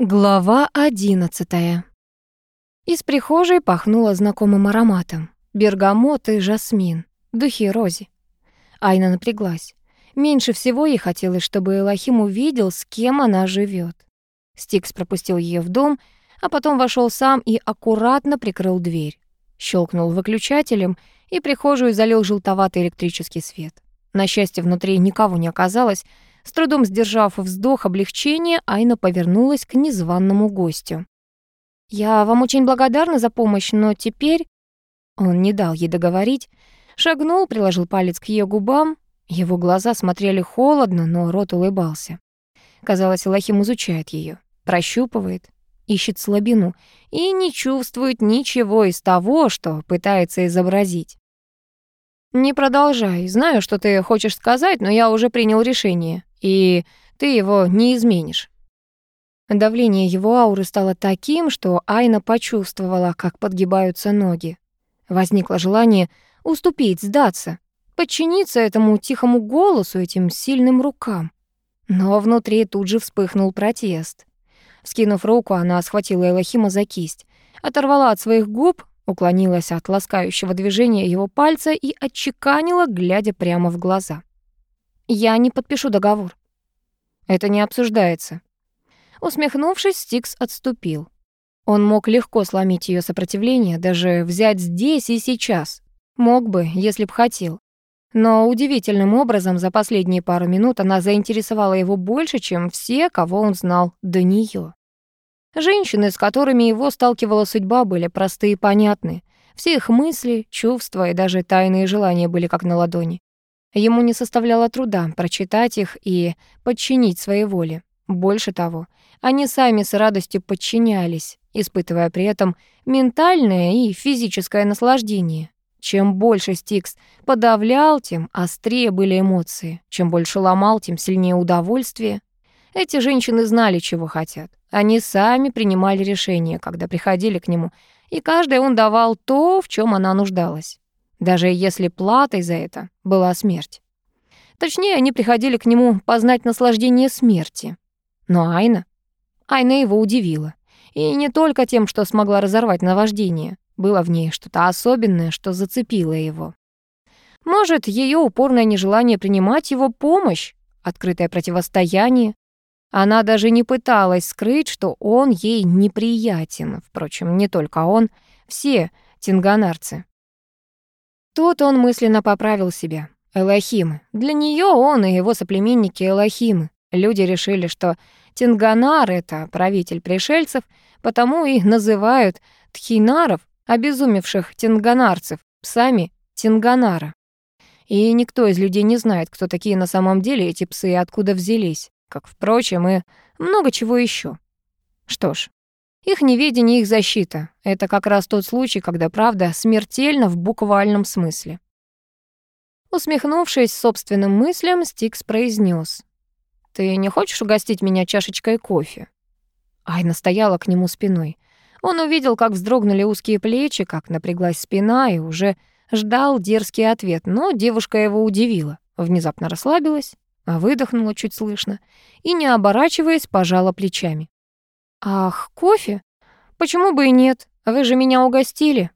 Глава одиннадцатая. Из прихожей пахнуло знакомым ароматом. Бергамот и жасмин, духи Рози. Айна напряглась. Меньше всего ей хотелось, чтобы Элохим увидел, с кем она живет. Стикс пропустил ее в дом, а потом вошел сам и аккуратно прикрыл дверь. Щелкнул выключателем, и прихожую залил желтоватый электрический свет. На счастье, внутри никого не оказалось, с трудом сдержав вздох облегчения, Айна повернулась к незваному гостю. «Я вам очень благодарна за помощь, но теперь...» Он не дал ей договорить, шагнул, приложил палец к ее губам. Его глаза смотрели холодно, но рот улыбался. Казалось, Лохим изучает ее, прощупывает, ищет слабину и не чувствует ничего из того, что пытается изобразить. «Не продолжай. Знаю, что ты хочешь сказать, но я уже принял решение и ты его не изменишь». Давление его ауры стало таким, что Айна почувствовала, как подгибаются ноги. Возникло желание уступить, сдаться, подчиниться этому тихому голосу, этим сильным рукам. Но внутри тут же вспыхнул протест. Скинув руку, она схватила Элохима за кисть, оторвала от своих губ, уклонилась от ласкающего движения его пальца и отчеканила, глядя прямо в глаза. Я не подпишу договор. Это не обсуждается. Усмехнувшись, Стикс отступил. Он мог легко сломить ее сопротивление, даже взять здесь и сейчас. Мог бы, если б хотел. Но удивительным образом за последние пару минут она заинтересовала его больше, чем все, кого он знал до нее. Женщины, с которыми его сталкивала судьба, были простые и понятны. Все их мысли, чувства и даже тайные желания были как на ладони. Ему не составляло труда прочитать их и подчинить своей воле. Больше того, они сами с радостью подчинялись, испытывая при этом ментальное и физическое наслаждение. Чем больше Стикс подавлял, тем острее были эмоции. Чем больше ломал, тем сильнее удовольствие. Эти женщины знали, чего хотят. Они сами принимали решения, когда приходили к нему, и каждой он давал то, в чем она нуждалась даже если платой за это была смерть. Точнее, они приходили к нему познать наслаждение смерти. Но Айна? Айна его удивила. И не только тем, что смогла разорвать наваждение. Было в ней что-то особенное, что зацепило его. Может, ее упорное нежелание принимать его помощь, открытое противостояние. Она даже не пыталась скрыть, что он ей неприятен. Впрочем, не только он, все тинганарцы. Тут он мысленно поправил себя. Элохимы. Для нее он и его соплеменники Элохимы. Люди решили, что Тинганар — это правитель пришельцев, потому и называют тхинаров, обезумевших тинганарцев, псами Тинганара. И никто из людей не знает, кто такие на самом деле эти псы и откуда взялись, как, впрочем, и много чего еще. Что ж, их неведение, их защита — это как раз тот случай, когда правда смертельна в буквальном смысле. Усмехнувшись собственным мыслям, Стикс произнес: «Ты не хочешь угостить меня чашечкой кофе?» Айна стояла к нему спиной. Он увидел, как вздрогнули узкие плечи, как напряглась спина, и уже ждал дерзкий ответ, но девушка его удивила. Внезапно расслабилась, выдохнула чуть слышно и, не оборачиваясь, пожала плечами. «Ах, кофе? Почему бы и нет? Вы же меня угостили».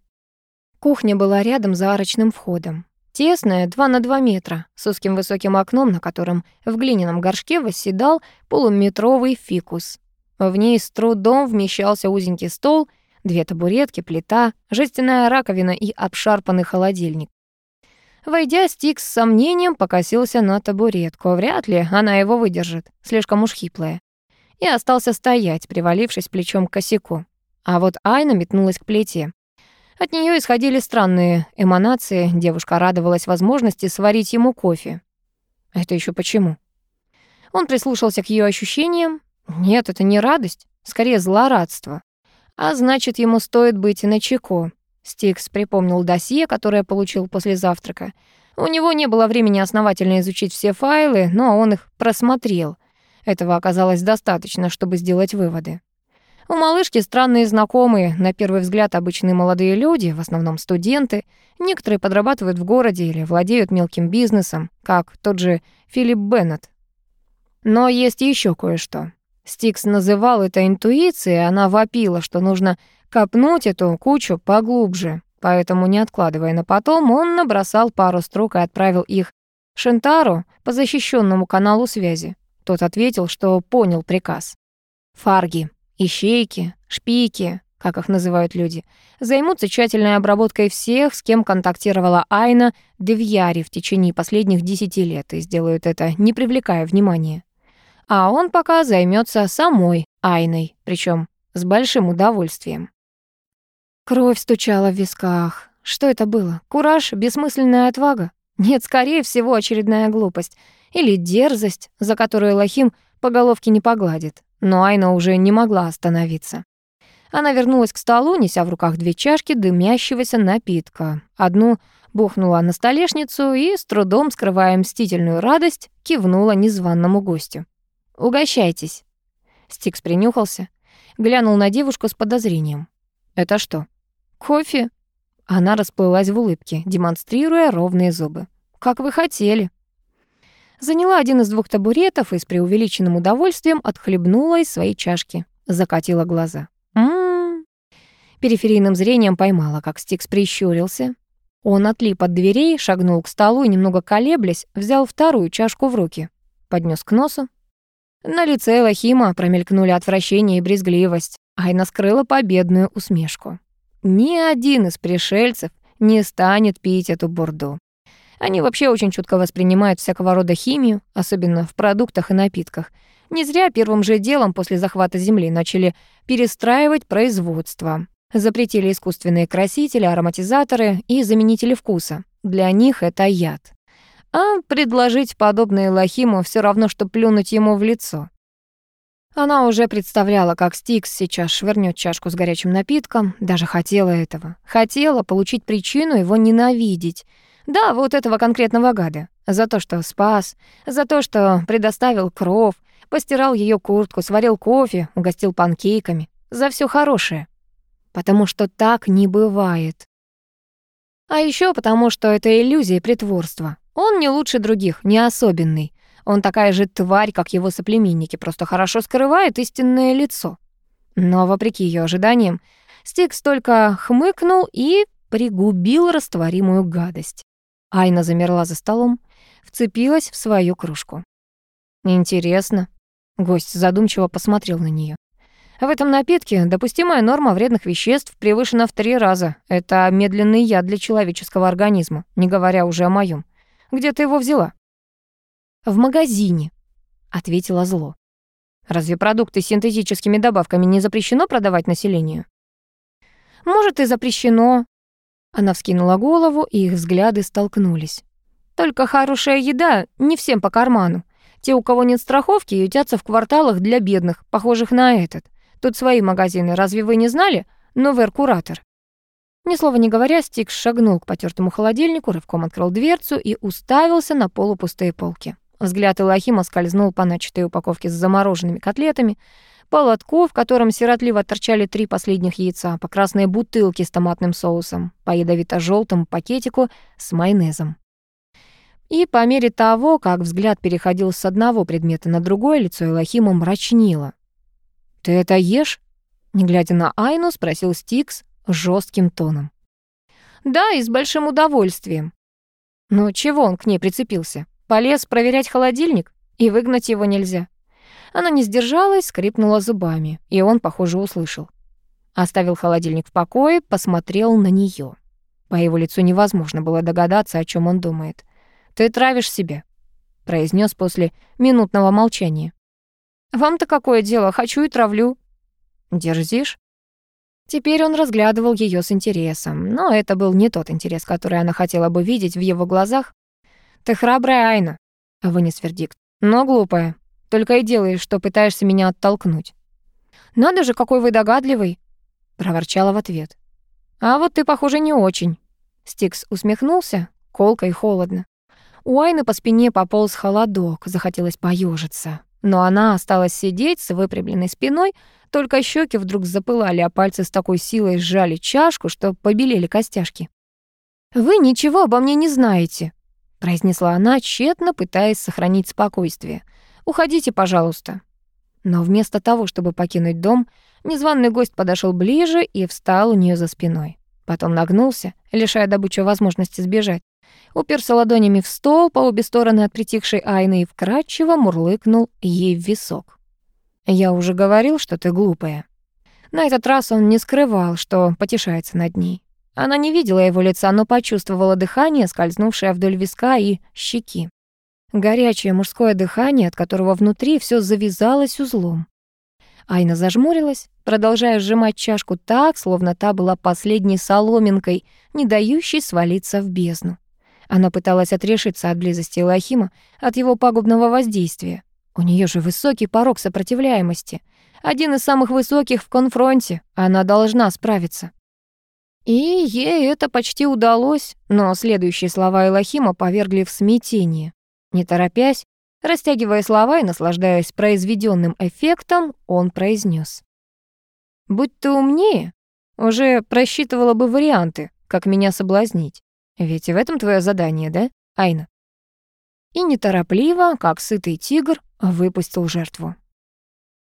Кухня была рядом за арочным входом. Тесная, два на два метра, с узким высоким окном, на котором в глиняном горшке восседал полуметровый фикус. В ней с трудом вмещался узенький стол, две табуретки, плита, жестяная раковина и обшарпанный холодильник. Войдя, Стик с сомнением покосился на табуретку. Вряд ли она его выдержит, слишком уж хиплая и остался стоять, привалившись плечом к косяку. А вот Айна метнулась к плите. От нее исходили странные эманации, девушка радовалась возможности сварить ему кофе. Это еще почему? Он прислушался к ее ощущениям. Нет, это не радость, скорее злорадство. А значит, ему стоит быть начеку. Стикс припомнил досье, которое получил после завтрака. У него не было времени основательно изучить все файлы, но он их просмотрел. Этого оказалось достаточно, чтобы сделать выводы. У малышки странные знакомые, на первый взгляд обычные молодые люди, в основном студенты. Некоторые подрабатывают в городе или владеют мелким бизнесом, как тот же Филипп Беннет. Но есть еще кое-что. Стикс называл это интуицией, она вопила, что нужно копнуть эту кучу поглубже. Поэтому, не откладывая на потом, он набросал пару строк и отправил их Шентару по защищенному каналу связи. Тот ответил, что понял приказ. Фарги, ищейки, шпики, как их называют люди, займутся тщательной обработкой всех, с кем контактировала Айна Девьяри в течение последних десяти лет, и сделают это, не привлекая внимания. А он пока займется самой Айной, причем с большим удовольствием. Кровь стучала в висках. Что это было? Кураж? Бессмысленная отвага? Нет, скорее всего, очередная глупость. Или дерзость, за которую Лохим по головке не погладит. Но Айна уже не могла остановиться. Она вернулась к столу, неся в руках две чашки дымящегося напитка. Одну бухнула на столешницу и, с трудом скрывая мстительную радость, кивнула незваному гостю. «Угощайтесь». Стикс принюхался, глянул на девушку с подозрением. «Это что, кофе?» Она расплылась в улыбке, демонстрируя ровные зубы. «Как вы хотели». Заняла один из двух табуретов и с преувеличенным удовольствием отхлебнула из своей чашки. Закатила глаза. Ммм. Периферийным зрением поймала, как Стикс прищурился. Он отлип от дверей, шагнул к столу и, немного колеблясь, взял вторую чашку в руки. Поднес к носу. На лице Элохима промелькнули отвращение и брезгливость. Айна скрыла победную усмешку. Ни один из пришельцев не станет пить эту бурду. Они вообще очень чутко воспринимают всякого рода химию, особенно в продуктах и напитках. Не зря первым же делом после захвата земли начали перестраивать производство. Запретили искусственные красители, ароматизаторы и заменители вкуса. Для них это яд. А предложить подобное Лохиму все равно, что плюнуть ему в лицо. Она уже представляла, как Стикс сейчас швырнет чашку с горячим напитком, даже хотела этого. Хотела получить причину его ненавидеть. Да, вот этого конкретного гада. За то, что спас, за то, что предоставил кров, постирал ее куртку, сварил кофе, угостил панкейками. За все хорошее. Потому что так не бывает. А еще потому, что это иллюзия и притворство. Он не лучше других, не особенный. Он такая же тварь, как его соплеменники, просто хорошо скрывает истинное лицо. Но, вопреки ее ожиданиям, Стикс только хмыкнул и пригубил растворимую гадость. Айна замерла за столом, вцепилась в свою кружку. «Интересно». Гость задумчиво посмотрел на нее. В этом напитке допустимая норма вредных веществ превышена в три раза. Это медленный яд для человеческого организма, не говоря уже о моем. Где ты его взяла? «В магазине», — ответила зло. «Разве продукты с синтетическими добавками не запрещено продавать населению?» «Может, и запрещено». Она вскинула голову, и их взгляды столкнулись. «Только хорошая еда не всем по карману. Те, у кого нет страховки, ютятся в кварталах для бедных, похожих на этот. Тут свои магазины, разве вы не знали? Новый куратор. Ни слова не говоря, Стикс шагнул к потертому холодильнику, рывком открыл дверцу и уставился на полупустые полки. Взгляд Илохима скользнул по начатой упаковке с замороженными котлетами, по лотку, в котором сиротливо торчали три последних яйца, по красной бутылке с томатным соусом, по ядовито желтому пакетику с майонезом. И по мере того, как взгляд переходил с одного предмета на другое, лицо Элохима мрачнило. «Ты это ешь?» Не глядя на Айну, спросил Стикс жестким тоном. «Да, и с большим удовольствием». «Ну чего он к ней прицепился? Полез проверять холодильник, и выгнать его нельзя. Она не сдержалась, скрипнула зубами, и он, похоже, услышал. Оставил холодильник в покое, посмотрел на нее. По его лицу невозможно было догадаться, о чем он думает. «Ты травишь себя», — произнес после минутного молчания. «Вам-то какое дело? Хочу и травлю». «Дерзишь?» Теперь он разглядывал ее с интересом, но это был не тот интерес, который она хотела бы видеть в его глазах. «Ты храбрая, Айна», — вынес вердикт, — «но глупая. Только и делаешь, что пытаешься меня оттолкнуть». «Надо же, какой вы догадливый», — проворчала в ответ. «А вот ты, похоже, не очень». Стикс усмехнулся, колко и холодно. У Айны по спине пополз холодок, захотелось поежиться. Но она осталась сидеть с выпрямленной спиной, только щеки вдруг запылали, а пальцы с такой силой сжали чашку, что побелели костяшки. «Вы ничего обо мне не знаете», произнесла она, тщетно пытаясь сохранить спокойствие. «Уходите, пожалуйста». Но вместо того, чтобы покинуть дом, незваный гость подошел ближе и встал у нее за спиной. Потом нагнулся, лишая добычу возможности сбежать. Уперся ладонями в стол по обе стороны от притихшей Айны и вкрадчиво мурлыкнул ей в висок. «Я уже говорил, что ты глупая». На этот раз он не скрывал, что потешается над ней. Она не видела его лица, но почувствовала дыхание, скользнувшее вдоль виска и щеки. Горячее мужское дыхание, от которого внутри все завязалось узлом. Айна зажмурилась, продолжая сжимать чашку так, словно та была последней соломинкой, не дающей свалиться в бездну. Она пыталась отрешиться от близости Лохима, от его пагубного воздействия. У нее же высокий порог сопротивляемости. Один из самых высоких в конфронте. Она должна справиться. И ей это почти удалось, но следующие слова Элохима повергли в смятение. Не торопясь, растягивая слова и наслаждаясь произведенным эффектом, он произнес: «Будь ты умнее, уже просчитывала бы варианты, как меня соблазнить. Ведь и в этом твое задание, да, Айна?» И неторопливо, как сытый тигр, выпустил жертву.